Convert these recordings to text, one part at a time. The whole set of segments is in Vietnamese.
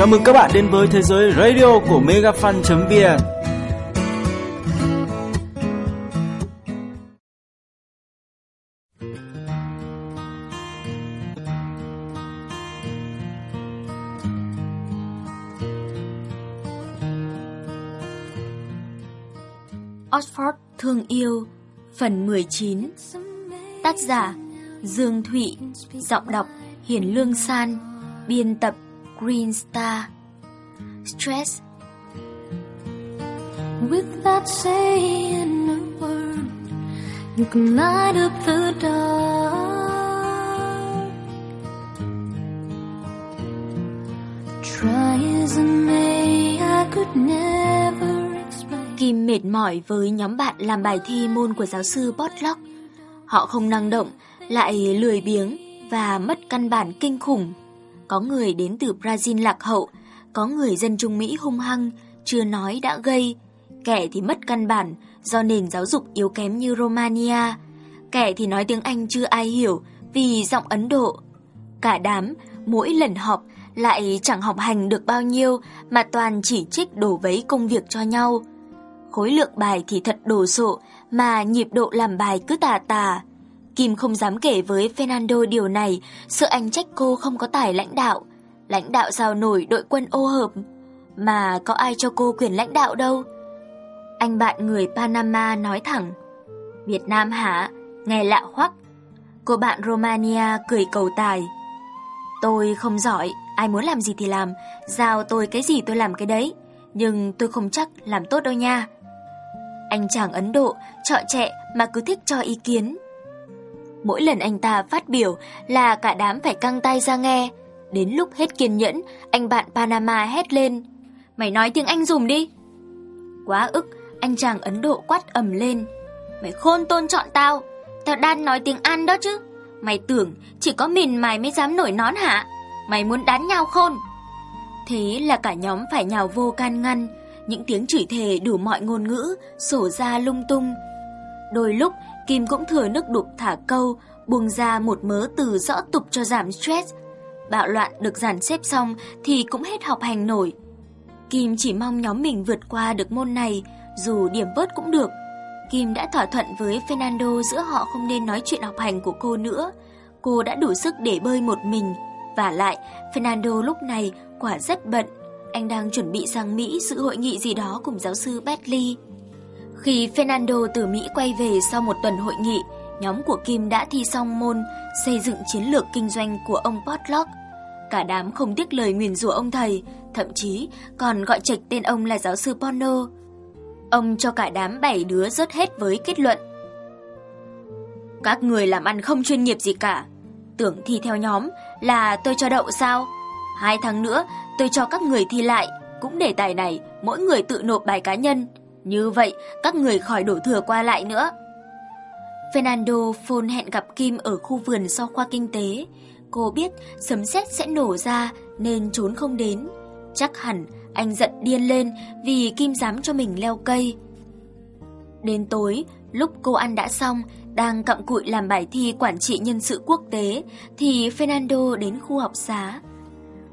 Chào mừng các bạn đến với thế giới radio của megafan.vn Oxford Thương Yêu, Phần 19 Tác giả, Dương Thụy. Giọng đọc, Hiền Lương San. Biên tập Green Star Stress Without saying a word, you can light up the dark. Try as I may, I could never explain. Kim mệt mỏi với nhóm bạn làm bài thi môn của giáo sư Potluck. Họ không năng động, lại lười biếng và mất căn bản kinh khủng. Có người đến từ Brazil lạc hậu, có người dân Trung Mỹ hung hăng, chưa nói đã gây. Kẻ thì mất căn bản do nền giáo dục yếu kém như Romania. Kẻ thì nói tiếng Anh chưa ai hiểu vì giọng Ấn Độ. Cả đám, mỗi lần họp lại chẳng học hành được bao nhiêu mà toàn chỉ trích đổ vấy công việc cho nhau. Khối lượng bài thì thật đồ sộ mà nhịp độ làm bài cứ tà tà. Kim không dám kể với Fernando điều này, sợ anh trách cô không có tài lãnh đạo. Lãnh đạo sao nổi đội quân ô hợp, mà có ai cho cô quyền lãnh đạo đâu. Anh bạn người Panama nói thẳng, Việt Nam hả? Nghe lạ hoắc. Cô bạn Romania cười cầu tài. Tôi không giỏi, ai muốn làm gì thì làm, giao tôi cái gì tôi làm cái đấy, nhưng tôi không chắc làm tốt đâu nha. Anh chàng Ấn Độ trọ trẻ mà cứ thích cho ý kiến. Mỗi lần anh ta phát biểu là cả đám phải căng tay ra nghe. Đến lúc hết kiên nhẫn, anh bạn Panama hét lên. Mày nói tiếng Anh dùm đi. Quá ức, anh chàng Ấn Độ quát ầm lên. Mày khôn tôn chọn tao. Tao đang nói tiếng Anh đó chứ. Mày tưởng chỉ có mình mày mới dám nổi nón hả? Mày muốn đánh nhau khôn. Thế là cả nhóm phải nhào vô can ngăn. Những tiếng chửi thề đủ mọi ngôn ngữ, sổ ra lung tung. Đôi lúc, Kim cũng thừa nước đục thả câu, buông ra một mớ từ rõ tục cho giảm stress. Bạo loạn được dàn xếp xong thì cũng hết học hành nổi. Kim chỉ mong nhóm mình vượt qua được môn này, dù điểm bớt cũng được. Kim đã thỏa thuận với Fernando giữa họ không nên nói chuyện học hành của cô nữa. Cô đã đủ sức để bơi một mình. Và lại, Fernando lúc này quả rất bận. Anh đang chuẩn bị sang Mỹ dự hội nghị gì đó cùng giáo sư Bentley. Khi Fernando từ Mỹ quay về sau một tuần hội nghị, nhóm của Kim đã thi xong môn xây dựng chiến lược kinh doanh của ông Potlock. Cả đám không tiếc lời nguyền rủa ông thầy, thậm chí còn gọi trạch tên ông là giáo sư Pono. Ông cho cả đám bảy đứa rớt hết với kết luận. Các người làm ăn không chuyên nghiệp gì cả. Tưởng thi theo nhóm là tôi cho đậu sao? Hai tháng nữa tôi cho các người thi lại, cũng để tài này mỗi người tự nộp bài cá nhân. Như vậy các người khỏi đổ thừa qua lại nữa. Fernando phone hẹn gặp Kim ở khu vườn sau khoa kinh tế. Cô biết sấm sét sẽ nổ ra nên trốn không đến. Chắc hẳn anh giận điên lên vì Kim dám cho mình leo cây. Đến tối, lúc cô ăn đã xong, đang cặm cụi làm bài thi quản trị nhân sự quốc tế, thì Fernando đến khu học xá.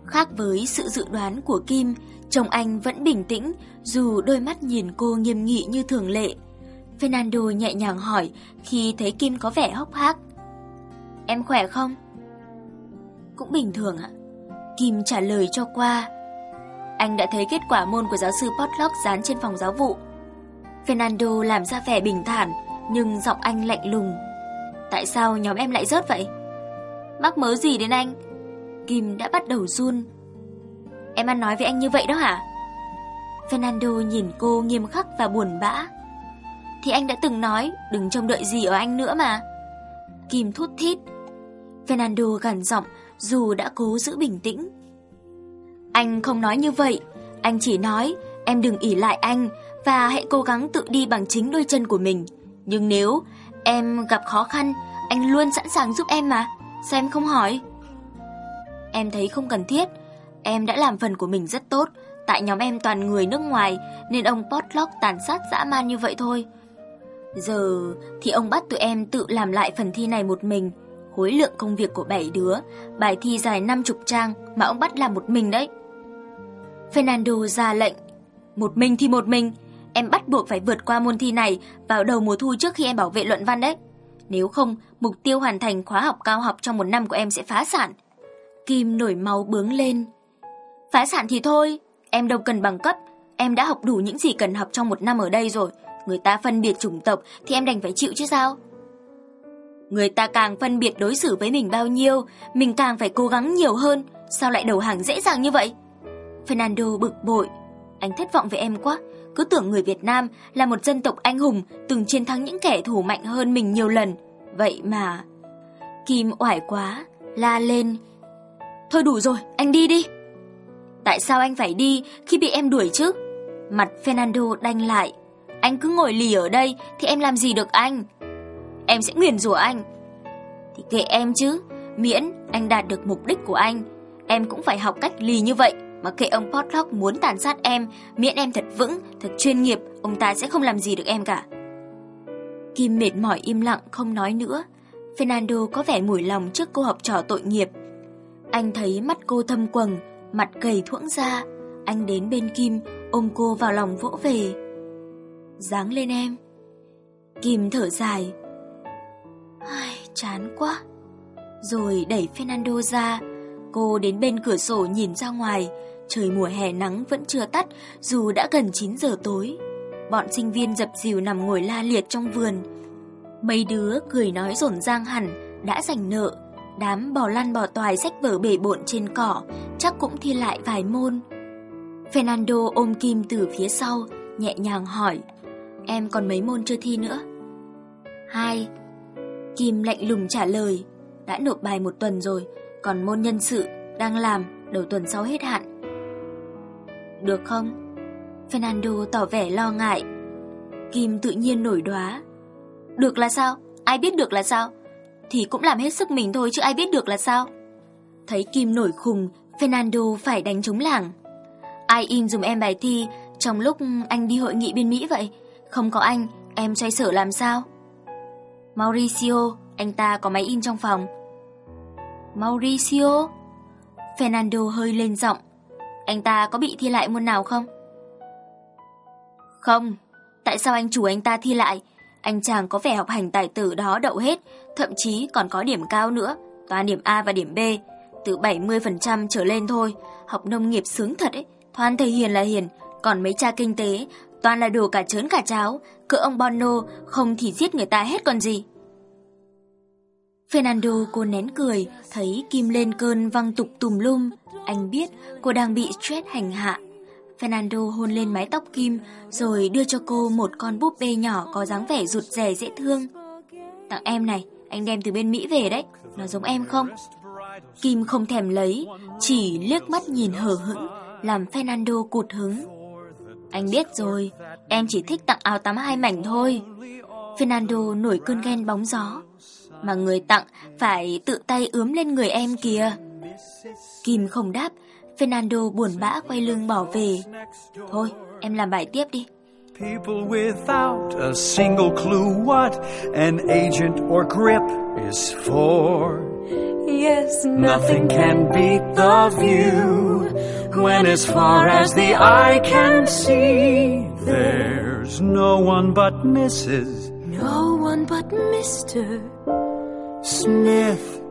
Khác với sự dự đoán của Kim, chồng anh vẫn bình tĩnh dù đôi mắt nhìn cô nghiêm nghị như thường lệ. Fernando nhẹ nhàng hỏi khi thấy Kim có vẻ hốc hác. Em khỏe không? Cũng bình thường ạ. Kim trả lời cho qua. Anh đã thấy kết quả môn của giáo sư Potluck dán trên phòng giáo vụ. Fernando làm ra vẻ bình thản, nhưng giọng anh lạnh lùng. Tại sao nhóm em lại rớt vậy? Mắc mớ gì đến anh? Kim đã bắt đầu run. Em ăn nói với anh như vậy đó hả? Fernando nhìn cô nghiêm khắc và buồn bã. Thì anh đã từng nói đừng trông đợi gì ở anh nữa mà. Kim thút thít. Fernando gằn giọng dù đã cố giữ bình tĩnh. Anh không nói như vậy, anh chỉ nói em đừng ỉ lại anh và hãy cố gắng tự đi bằng chính đôi chân của mình. Nhưng nếu em gặp khó khăn, anh luôn sẵn sàng giúp em mà. Sao em không hỏi? Em thấy không cần thiết. Em đã làm phần của mình rất tốt. Tại nhóm em toàn người nước ngoài nên ông Potlock tàn sát dã man như vậy thôi. Giờ thì ông bắt tụi em tự làm lại phần thi này một mình. Khối lượng công việc của bảy đứa, bài thi dài 50 trang mà ông bắt làm một mình đấy. Fernando ra lệnh. Một mình thì một mình, em bắt buộc phải vượt qua môn thi này vào đầu mùa thu trước khi em bảo vệ luận văn đấy. Nếu không, mục tiêu hoàn thành khóa học cao học trong một năm của em sẽ phá sản. Kim nổi máu bướng lên. Phá sản thì thôi, em đâu cần bằng cấp, em đã học đủ những gì cần học trong một năm ở đây rồi. Người ta phân biệt chủng tộc thì em đành phải chịu chứ sao? Người ta càng phân biệt đối xử với mình bao nhiêu, mình càng phải cố gắng nhiều hơn, sao lại đầu hàng dễ dàng như vậy? Fernando bực bội. Anh thất vọng về em quá, cứ tưởng người Việt Nam là một dân tộc anh hùng từng chiến thắng những kẻ thù mạnh hơn mình nhiều lần. Vậy mà... Kim oải quá, la lên. Thôi đủ rồi, anh đi đi. Tại sao anh phải đi khi bị em đuổi chứ? Mặt Fernando đanh lại. Anh cứ ngồi lì ở đây thì em làm gì được anh? Em sẽ nguyền rủa anh. Thì kệ em chứ, miễn anh đạt được mục đích của anh. Em cũng phải học cách lì như vậy mà kệ ông Potlock muốn tàn sát em, miễn em thật vững, thật chuyên nghiệp, ông ta sẽ không làm gì được em cả. Kim mệt mỏi im lặng không nói nữa. Fernando có vẻ mủi lòng trước cô học trò tội nghiệp. Anh thấy mắt cô thâm quầng, mặt gầy thuỗng ra. Anh đến bên Kim, ôm cô vào lòng vỗ về. Dáng lên em. Kim thở dài. Ai, chán quá. Rồi đẩy Fernando ra. Cô đến bên cửa sổ nhìn ra ngoài. Trời mùa hè nắng vẫn chưa tắt dù đã gần 9 giờ tối. Bọn sinh viên dập dìu nằm ngồi la liệt trong vườn. Mấy đứa cười nói rộn rang hẳn, đã giành nợ. Đám bò lăn bò toài sách vở bể bộn trên cỏ, chắc cũng thi lại vài môn. Fernando ôm Kim từ phía sau, nhẹ nhàng hỏi. Em còn mấy môn chưa thi nữa? Hai. Kim lạnh lùng trả lời. Đã nộp bài một tuần rồi, còn môn nhân sự, đang làm, đầu tuần sau hết hạn. Được không? Fernando tỏ vẻ lo ngại. Kim tự nhiên nổi đoá. Được là sao? Ai biết được là sao? Thì cũng làm hết sức mình thôi chứ ai biết được là sao? Thấy Kim nổi khùng, Fernando phải đánh trống lảng. Ai in dùm em bài thi trong lúc anh đi hội nghị bên Mỹ vậy? Không có anh, em xoay sở làm sao? Mauricio, anh ta có máy in trong phòng. Mauricio? Fernando hơi lên giọng. Anh ta có bị thi lại môn nào không? Không, tại sao anh chủ anh ta thi lại? Anh chàng có vẻ học hành tài tử đó đậu hết, thậm chí còn có điểm cao nữa, toàn điểm A và điểm B, từ 70% trở lên thôi. Học nông nghiệp sướng thật ấy, thoan thầy hiền là hiền, còn mấy cha kinh tế, toàn là đồ cả trớn cả cháo, cỡ ông Bono không thì giết người ta hết còn gì. Fernando cô nén cười, thấy Kim lên cơn văng tục tùm lum. Anh biết cô đang bị stress hành hạ. Fernando hôn lên mái tóc Kim, rồi đưa cho cô một con búp bê nhỏ có dáng vẻ rụt rè dễ thương. Tặng em này, anh đem từ bên Mỹ về đấy, nó giống em không? Kim không thèm lấy, chỉ liếc mắt nhìn hờ hững, làm Fernando cụt hứng. Anh biết rồi, em chỉ thích tặng áo tắm hai mảnh thôi. Fernando nổi cơn ghen bóng gió. Mà người tặng phải tự tay ướm lên người em kìa. Kim không đáp, Fernando buồn bã quay lưng bỏ về. Thôi, em làm bài tiếp đi. People without a single clue what an agent or grip is for. Yes, Nothing can beat the view when, as far as the eye can see, there's no one but Mrs. no one but Mr. Smith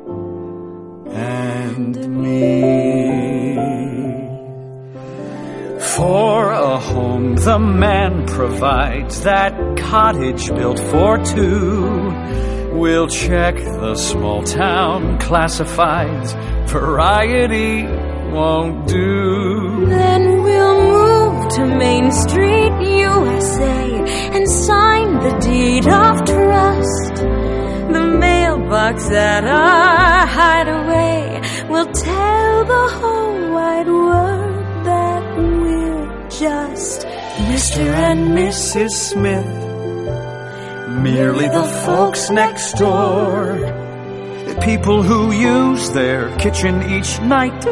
and me. For a home, the man provides that cottage built for two. We'll check the small town classifieds. Variety won't do. Then we'll move to Main Street, USA, and sign the deed of trust. The mailbox at our hideaway will tell the whole world Mr. and Mrs. Smith, merely the folks next door. The people who use their kitchen each night.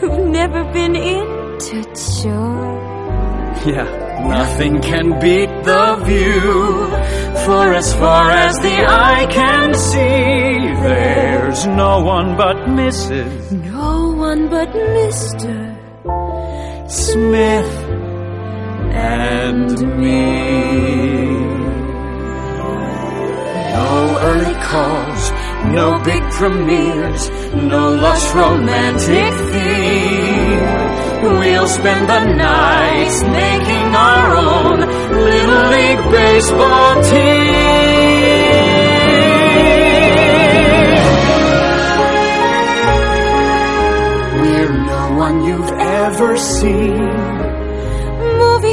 who've never been into chore. Yeah, nothing can beat the view. For as far as the eye can see, there's no one but Mrs. No one but Mr. Smith and me. No early calls, no big premieres, no lush romantic theme. We'll spend the nights making our own Little League Baseball team. We're no one you've ever seen.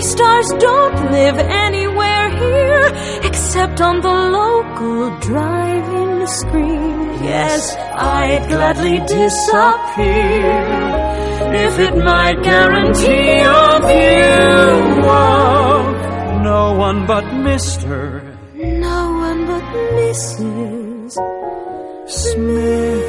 Stars don't live anywhere here except on the local drive-in screen. Yes, I'd gladly disappear if it might guarantee a view of no one but Mr. No one but Mrs. Smith